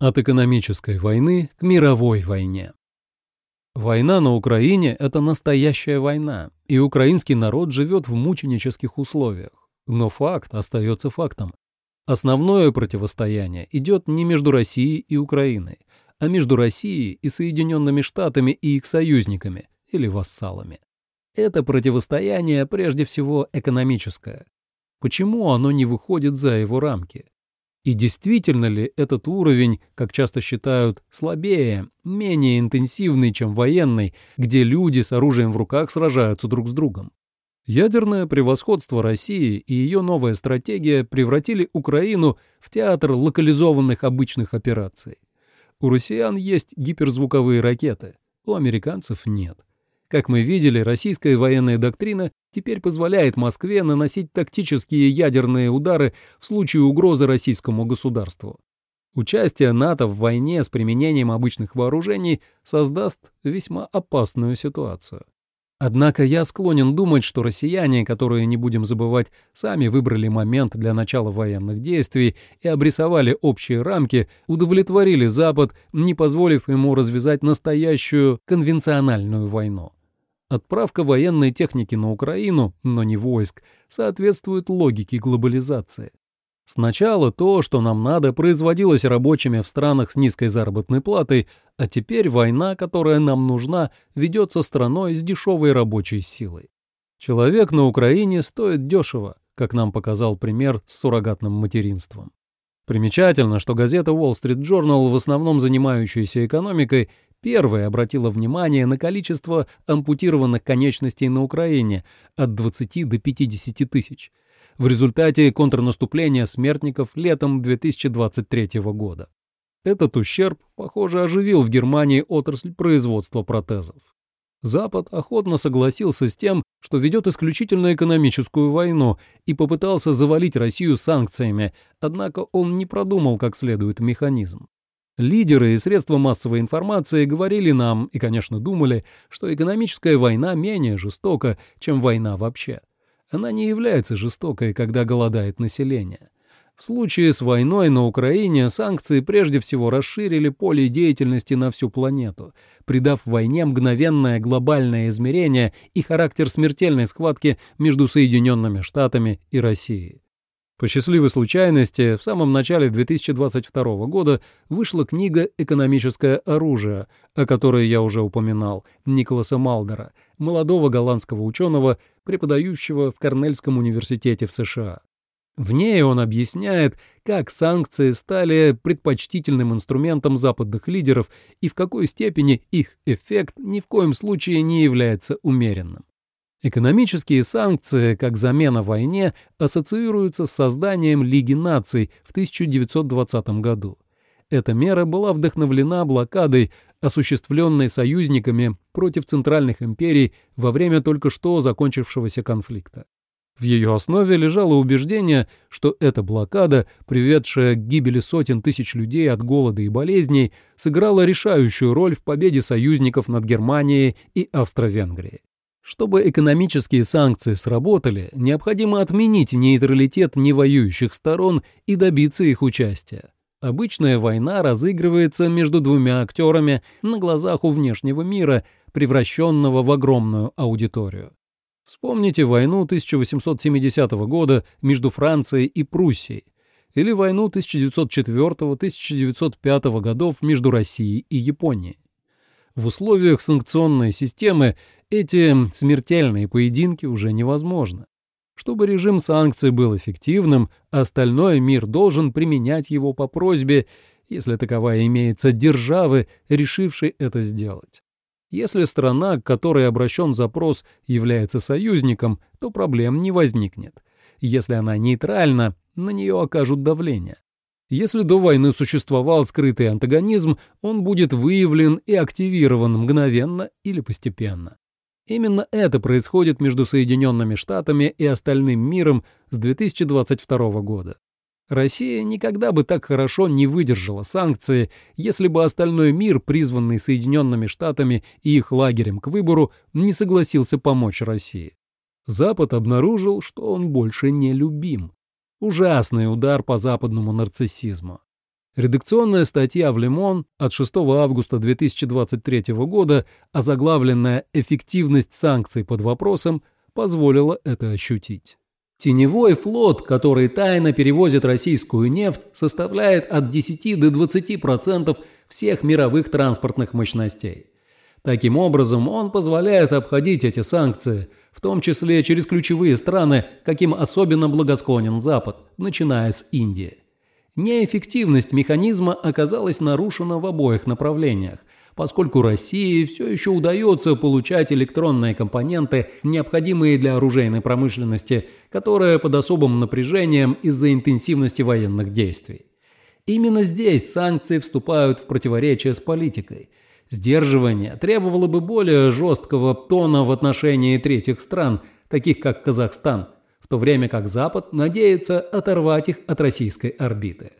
От экономической войны к мировой войне. Война на Украине – это настоящая война, и украинский народ живет в мученических условиях. Но факт остается фактом. Основное противостояние идет не между Россией и Украиной, а между Россией и Соединенными Штатами и их союзниками или вассалами. Это противостояние прежде всего экономическое. Почему оно не выходит за его рамки? И действительно ли этот уровень, как часто считают, слабее, менее интенсивный, чем военный, где люди с оружием в руках сражаются друг с другом? Ядерное превосходство России и ее новая стратегия превратили Украину в театр локализованных обычных операций. У россиян есть гиперзвуковые ракеты, у американцев нет. Как мы видели, российская военная доктрина теперь позволяет Москве наносить тактические ядерные удары в случае угрозы российскому государству. Участие НАТО в войне с применением обычных вооружений создаст весьма опасную ситуацию. Однако я склонен думать, что россияне, которые, не будем забывать, сами выбрали момент для начала военных действий и обрисовали общие рамки, удовлетворили Запад, не позволив ему развязать настоящую конвенциональную войну. Отправка военной техники на Украину, но не войск, соответствует логике глобализации. Сначала то, что нам надо, производилось рабочими в странах с низкой заработной платой, а теперь война, которая нам нужна, ведется страной с дешевой рабочей силой. Человек на Украине стоит дешево, как нам показал пример с суррогатным материнством. Примечательно, что газета Wall Street Journal, в основном занимающаяся экономикой, первая обратила внимание на количество ампутированных конечностей на Украине от 20 до 50 тысяч в результате контрнаступления смертников летом 2023 года. Этот ущерб, похоже, оживил в Германии отрасль производства протезов. Запад охотно согласился с тем, что ведет исключительно экономическую войну и попытался завалить Россию санкциями, однако он не продумал как следует механизм. Лидеры и средства массовой информации говорили нам, и, конечно, думали, что экономическая война менее жестока, чем война вообще. Она не является жестокой, когда голодает население. В случае с войной на Украине санкции прежде всего расширили поле деятельности на всю планету, придав войне мгновенное глобальное измерение и характер смертельной схватки между Соединенными Штатами и Россией. По счастливой случайности, в самом начале 2022 года вышла книга «Экономическое оружие», о которой я уже упоминал, Николаса Малдера, молодого голландского ученого, преподающего в Корнельском университете в США. В ней он объясняет, как санкции стали предпочтительным инструментом западных лидеров и в какой степени их эффект ни в коем случае не является умеренным. Экономические санкции, как замена войне, ассоциируются с созданием Лиги наций в 1920 году. Эта мера была вдохновлена блокадой, осуществленной союзниками против центральных империй во время только что закончившегося конфликта. В ее основе лежало убеждение, что эта блокада, приведшая к гибели сотен тысяч людей от голода и болезней, сыграла решающую роль в победе союзников над Германией и Австро-Венгрией. Чтобы экономические санкции сработали, необходимо отменить нейтралитет невоюющих сторон и добиться их участия. Обычная война разыгрывается между двумя актерами на глазах у внешнего мира, превращенного в огромную аудиторию. Вспомните войну 1870 года между Францией и Пруссией или войну 1904-1905 годов между Россией и Японией. В условиях санкционной системы эти смертельные поединки уже невозможны. Чтобы режим санкций был эффективным, остальной мир должен применять его по просьбе, если таковая имеется, державы, решившей это сделать. Если страна, к которой обращен запрос, является союзником, то проблем не возникнет. Если она нейтральна, на нее окажут давление. Если до войны существовал скрытый антагонизм, он будет выявлен и активирован мгновенно или постепенно. Именно это происходит между Соединенными Штатами и остальным миром с 2022 года. Россия никогда бы так хорошо не выдержала санкции, если бы остальной мир, призванный Соединенными Штатами и их лагерем к выбору, не согласился помочь России. Запад обнаружил, что он больше не любим. Ужасный удар по западному нарциссизму. Редакционная статья в «Лимон» от 6 августа 2023 года, озаглавленная «Эффективность санкций под вопросом», позволила это ощутить. Теневой флот, который тайно перевозит российскую нефть, составляет от 10 до 20% всех мировых транспортных мощностей. Таким образом, он позволяет обходить эти санкции, в том числе через ключевые страны, каким особенно благосклонен Запад, начиная с Индии. Неэффективность механизма оказалась нарушена в обоих направлениях, поскольку России все еще удается получать электронные компоненты, необходимые для оружейной промышленности, которая под особым напряжением из-за интенсивности военных действий. Именно здесь санкции вступают в противоречие с политикой. Сдерживание требовало бы более жесткого тона в отношении третьих стран, таких как Казахстан – то время как Запад надеется оторвать их от российской орбиты.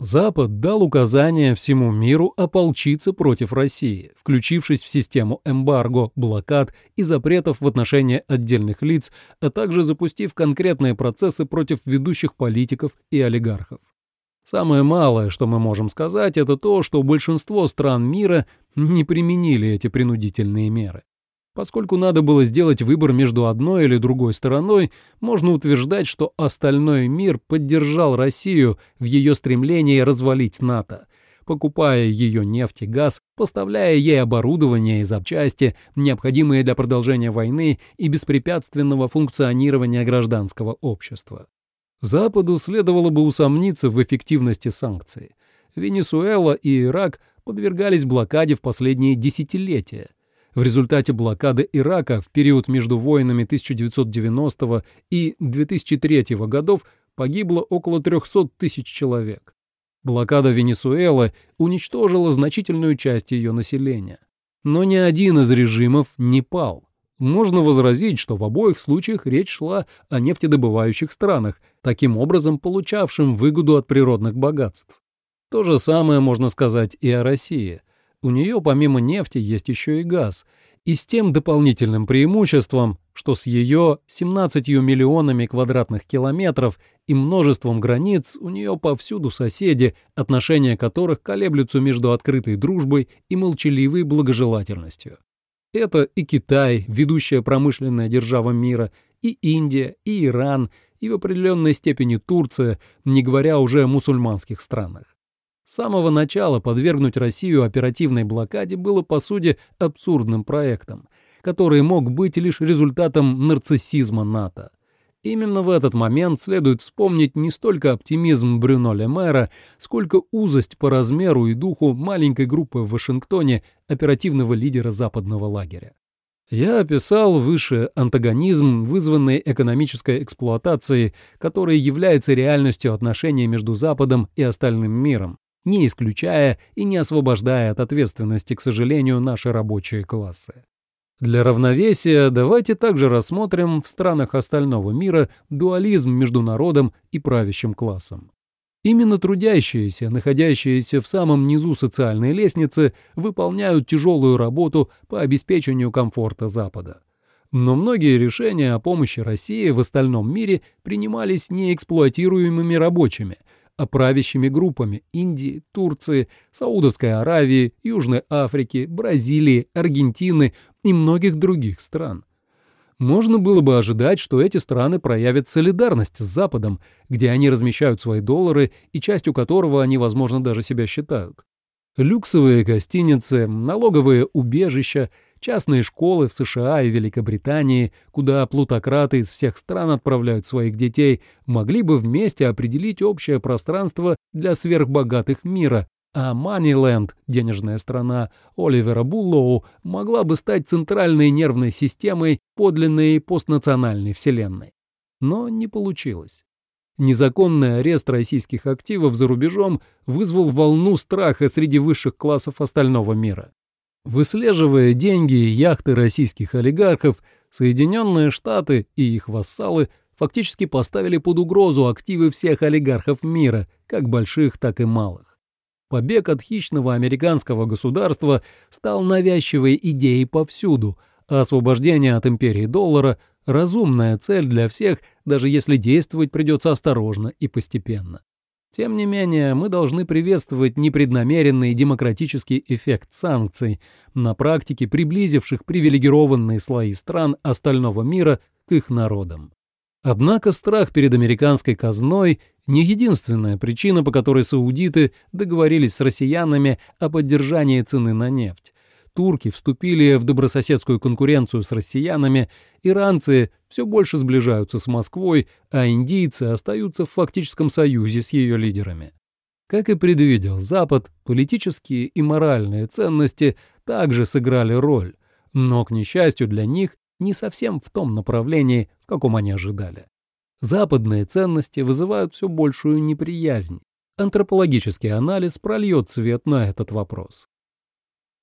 Запад дал указание всему миру ополчиться против России, включившись в систему эмбарго, блокад и запретов в отношении отдельных лиц, а также запустив конкретные процессы против ведущих политиков и олигархов. Самое малое, что мы можем сказать, это то, что большинство стран мира не применили эти принудительные меры. Поскольку надо было сделать выбор между одной или другой стороной, можно утверждать, что остальной мир поддержал Россию в ее стремлении развалить НАТО, покупая ее нефть и газ, поставляя ей оборудование и запчасти, необходимые для продолжения войны и беспрепятственного функционирования гражданского общества. Западу следовало бы усомниться в эффективности санкций. Венесуэла и Ирак подвергались блокаде в последние десятилетия – в результате блокады Ирака в период между войнами 1990 и 2003 годов погибло около 300 тысяч человек. Блокада Венесуэлы уничтожила значительную часть ее населения. Но ни один из режимов не пал. Можно возразить, что в обоих случаях речь шла о нефтедобывающих странах, таким образом получавшим выгоду от природных богатств. То же самое можно сказать и о России – у нее помимо нефти есть еще и газ, и с тем дополнительным преимуществом, что с ее 17 миллионами квадратных километров и множеством границ у нее повсюду соседи, отношения которых колеблются между открытой дружбой и молчаливой благожелательностью. Это и Китай, ведущая промышленная держава мира, и Индия, и Иран, и в определенной степени Турция, не говоря уже о мусульманских странах. С самого начала подвергнуть Россию оперативной блокаде было, по сути, абсурдным проектом, который мог быть лишь результатом нарциссизма НАТО. Именно в этот момент следует вспомнить не столько оптимизм Брюно Лемера, сколько узость по размеру и духу маленькой группы в Вашингтоне оперативного лидера западного лагеря. Я описал выше антагонизм, вызванный экономической эксплуатацией, который является реальностью отношений между Западом и остальным миром, не исключая и не освобождая от ответственности, к сожалению, наши рабочие классы. Для равновесия давайте также рассмотрим в странах остального мира дуализм между народом и правящим классом. Именно трудящиеся, находящиеся в самом низу социальной лестницы, выполняют тяжелую работу по обеспечению комфорта Запада. Но многие решения о помощи России в остальном мире принимались неэксплуатируемыми рабочими – правящими группами Индии, Турции, Саудовской Аравии, Южной Африки, Бразилии, Аргентины и многих других стран. Можно было бы ожидать, что эти страны проявят солидарность с Западом, где они размещают свои доллары и частью которого они, возможно, даже себя считают. Люксовые гостиницы, налоговые убежища, частные школы в США и Великобритании, куда плутократы из всех стран отправляют своих детей, могли бы вместе определить общее пространство для сверхбогатых мира, а Маниленд, денежная страна Оливера Буллоу, могла бы стать центральной нервной системой подлинной постнациональной вселенной. Но не получилось. Незаконный арест российских активов за рубежом вызвал волну страха среди высших классов остального мира. Выслеживая деньги и яхты российских олигархов, Соединенные Штаты и их вассалы фактически поставили под угрозу активы всех олигархов мира, как больших, так и малых. Побег от хищного американского государства стал навязчивой идеей повсюду – а освобождение от империи доллара – разумная цель для всех, даже если действовать придется осторожно и постепенно. Тем не менее, мы должны приветствовать непреднамеренный демократический эффект санкций, на практике приблизивших привилегированные слои стран остального мира к их народам. Однако страх перед американской казной не единственная причина, по которой саудиты договорились с россиянами о поддержании цены на нефть турки вступили в добрососедскую конкуренцию с россиянами, иранцы все больше сближаются с Москвой, а индийцы остаются в фактическом союзе с ее лидерами. Как и предвидел Запад, политические и моральные ценности также сыграли роль, но, к несчастью для них, не совсем в том направлении, в каком они ожидали. Западные ценности вызывают все большую неприязнь. Антропологический анализ прольет свет на этот вопрос.